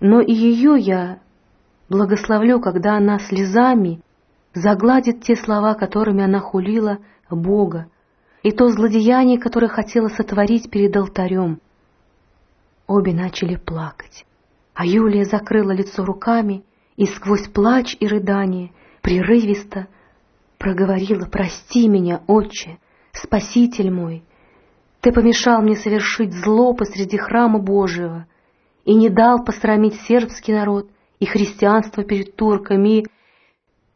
Но и ее я благословлю, когда она слезами загладит те слова, которыми она хулила Бога, и то злодеяние, которое хотела сотворить перед алтарем. Обе начали плакать, а Юлия закрыла лицо руками и сквозь плач и рыдание прерывисто проговорила «Прости меня, отче, спаситель мой, ты помешал мне совершить зло посреди храма Божьего и не дал посрамить сербский народ и христианство перед турками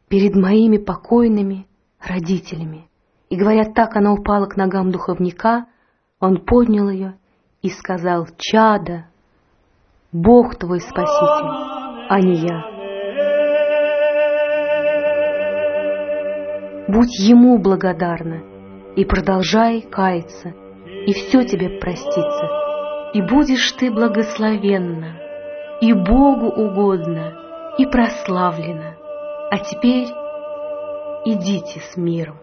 перед моими покойными родителями». И, говоря так, она упала к ногам духовника, он поднял ее и сказал, «Чада, Бог твой спаситель, а не я». Будь ему благодарна и продолжай каяться, и все тебе простится, и будешь ты благословенна, и Богу угодно, и прославлена. А теперь идите с миром.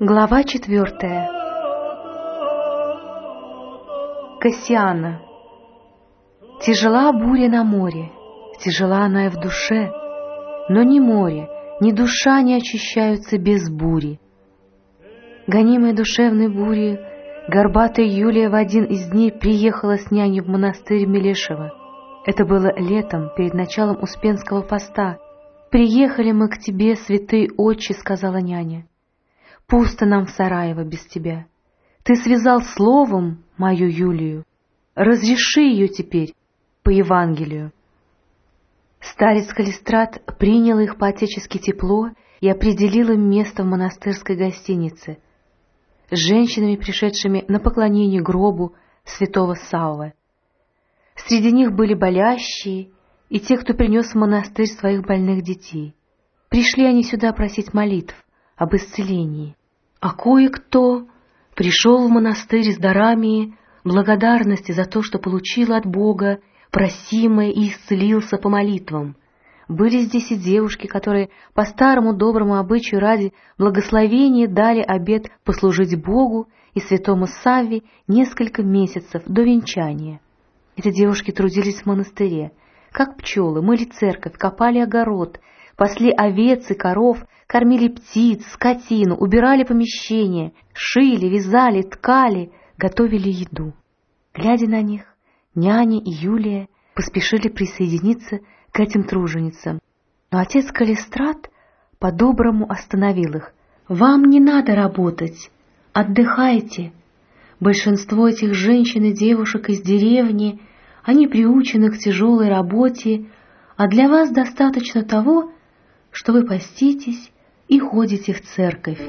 Глава четвертая. Кассиана. Тяжела буря на море, тяжела она и в душе, но ни море, ни душа не очищаются без бури. Гонимая душевной бурей, горбатая Юлия в один из дней приехала с няней в монастырь Мелешева. Это было летом, перед началом Успенского поста. «Приехали мы к тебе, святый отче», — сказала няня. Пусто нам в Сараево без тебя. Ты связал словом мою Юлию. Разреши ее теперь по Евангелию. Старец Калистрат принял их по-отечески тепло и определил им место в монастырской гостинице с женщинами, пришедшими на поклонение гробу святого Саува. Среди них были болящие и те, кто принес в монастырь своих больных детей. Пришли они сюда просить молитв об исцелении а кое-кто пришел в монастырь с дарами благодарности за то, что получил от Бога просимое и исцелился по молитвам. Были здесь и девушки, которые по старому доброму обычаю ради благословения дали обет послужить Богу и святому Савве несколько месяцев до венчания. Эти девушки трудились в монастыре, как пчелы, мыли церковь, копали огород, пасли овец и коров, кормили птиц, скотину, убирали помещение, шили, вязали, ткали, готовили еду. Глядя на них, няня и Юлия поспешили присоединиться к этим труженицам. Но отец Калистрат по-доброму остановил их. «Вам не надо работать, отдыхайте. Большинство этих женщин и девушек из деревни, они приучены к тяжелой работе, а для вас достаточно того, что вы поститесь и ходите в церковь.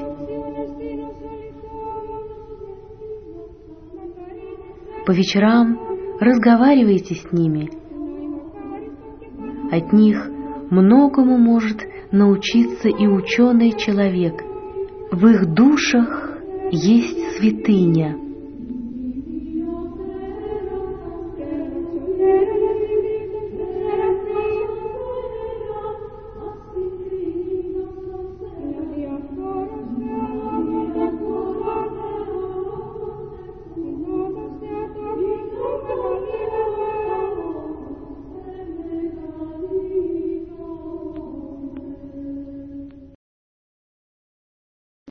По вечерам разговаривайте с ними. От них многому может научиться и ученый человек. В их душах есть святыня –